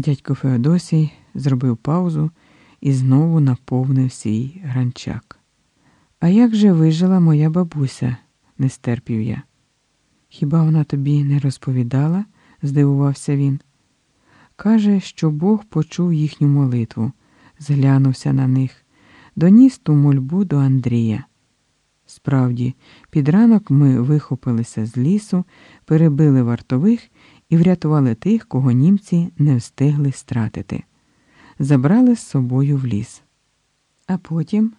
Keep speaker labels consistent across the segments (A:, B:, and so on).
A: Дядько Феодосій зробив паузу і знову наповнив свій гранчак. А як же вижила моя бабуся? не стерпів я. Хіба вона тобі не розповідала? здивувався він. Каже, що Бог почув їхню молитву, зглянувся на них, доніс ту мольбу до Андрія. Справді, під ранок ми вихопилися з лісу, перебили вартових і врятували тих, кого німці не встигли стратити. Забрали з собою в ліс. А потім,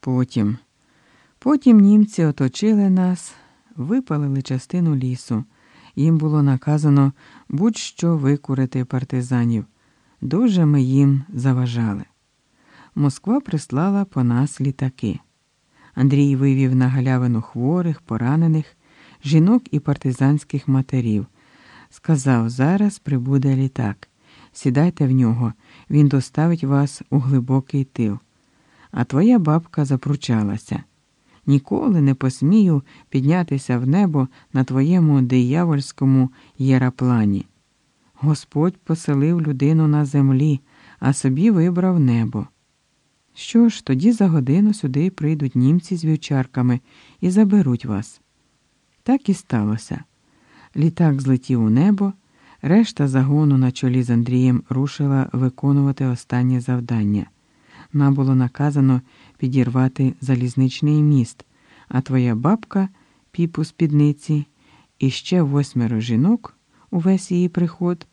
A: потім, потім німці оточили нас, випалили частину лісу. Їм було наказано будь-що викурити партизанів. Дуже ми їм заважали. Москва прислала по нас літаки. Андрій вивів на галявину хворих, поранених, жінок і партизанських матерів. Сказав, зараз прибуде літак. Сідайте в нього, він доставить вас у глибокий тил. А твоя бабка запручалася. Ніколи не посмію піднятися в небо на твоєму диявольському єраплані. Господь поселив людину на землі, а собі вибрав небо. Що ж, тоді за годину сюди прийдуть німці з вівчарками і заберуть вас. Так і сталося. Літак злетів у небо, решта загону на чолі з Андрієм рушила виконувати останнє завдання. Нам було наказано підірвати залізничний міст, а твоя бабка, піпу спідниці, і ще восьмеро жінок, увесь її приход,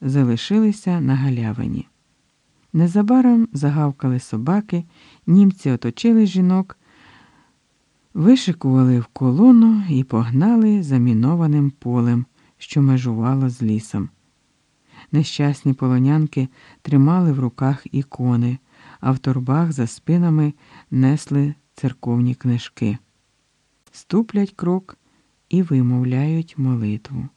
A: залишилися на галявині. Незабаром загавкали собаки, німці оточили жінок, вишикували в колону і погнали замінованим полем, що межувало з лісом. Нещасні полонянки тримали в руках ікони, а в торбах за спинами несли церковні книжки, ступлять крок і вимовляють молитву.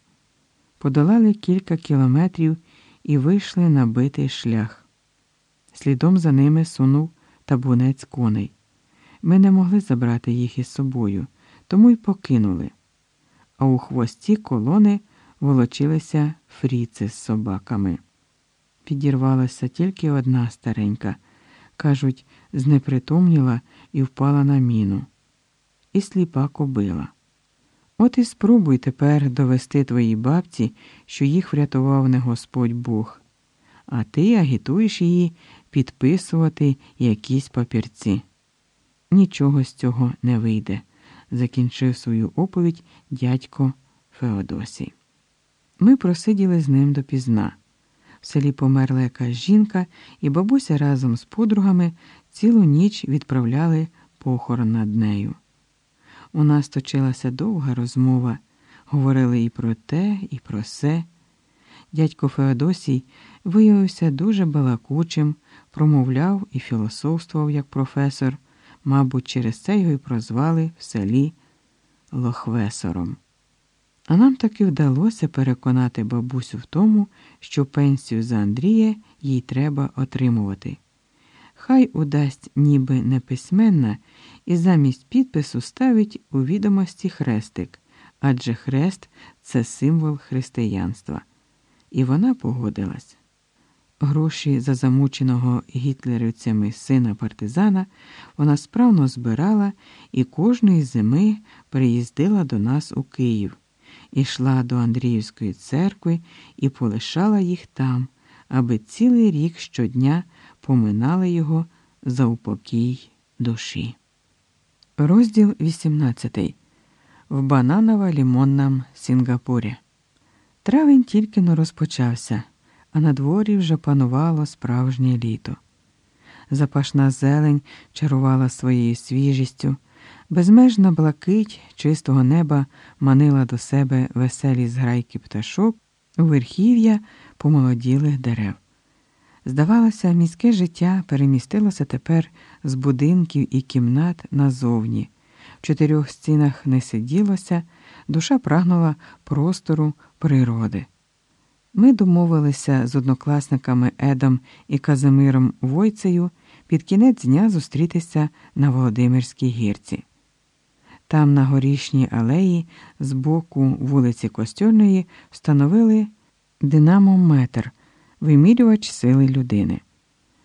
A: Подолали кілька кілометрів і вийшли на битий шлях. Слідом за ними сунув табунець коней. Ми не могли забрати їх із собою, тому й покинули. А у хвості колони волочилися фріци з собаками. Підірвалася тільки одна старенька, кажуть, знепритомніла і впала на міну. І сліпа кобила. От і спробуй тепер довести твоїй бабці, що їх врятував не Господь Бог, а ти агітуєш її підписувати якісь папірці. Нічого з цього не вийде, закінчив свою оповідь дядько Феодосій. Ми просиділи з ним допізна. В селі померла якась жінка, і бабуся разом з подругами цілу ніч відправляли похорон над нею. У нас точилася довга розмова, говорили і про те, і про се. Дядько Феодосій виявився дуже балакучим, промовляв і філософствував як професор, мабуть, через це його й прозвали в селі Лохвесором. А нам таки вдалося переконати бабусю в тому, що пенсію за Андрія їй треба отримувати. Хай удасть ніби неписьменна і замість підпису ставить у відомості хрестик, адже хрест це символ християнства. І вона погодилась. Гроші за замученого гітлерівцями сина партизана вона справно збирала і кожної зими приїздила до нас у Київ, ішла до Андріївської церкви і полишала їх там, аби цілий рік щодня поминали його за упокій душі. Розділ 18. В бананово-лімонному Сінгапурі. Травень тільки но розпочався а на дворі вже панувало справжнє літо. Запашна зелень чарувала своєю свіжістю, безмежна блакить чистого неба манила до себе веселі зграйки пташок у верхів'я помолоділих дерев. Здавалося, міське життя перемістилося тепер з будинків і кімнат назовні. В чотирьох стінах не сиділося, душа прагнула простору природи. Ми домовилися з однокласниками Едом і Казимиром Войцею під кінець дня зустрітися на Володимирській гірці. Там, на горішній алеї, з боку вулиці Костюрної, встановили динамометр, вимірювач сили людини.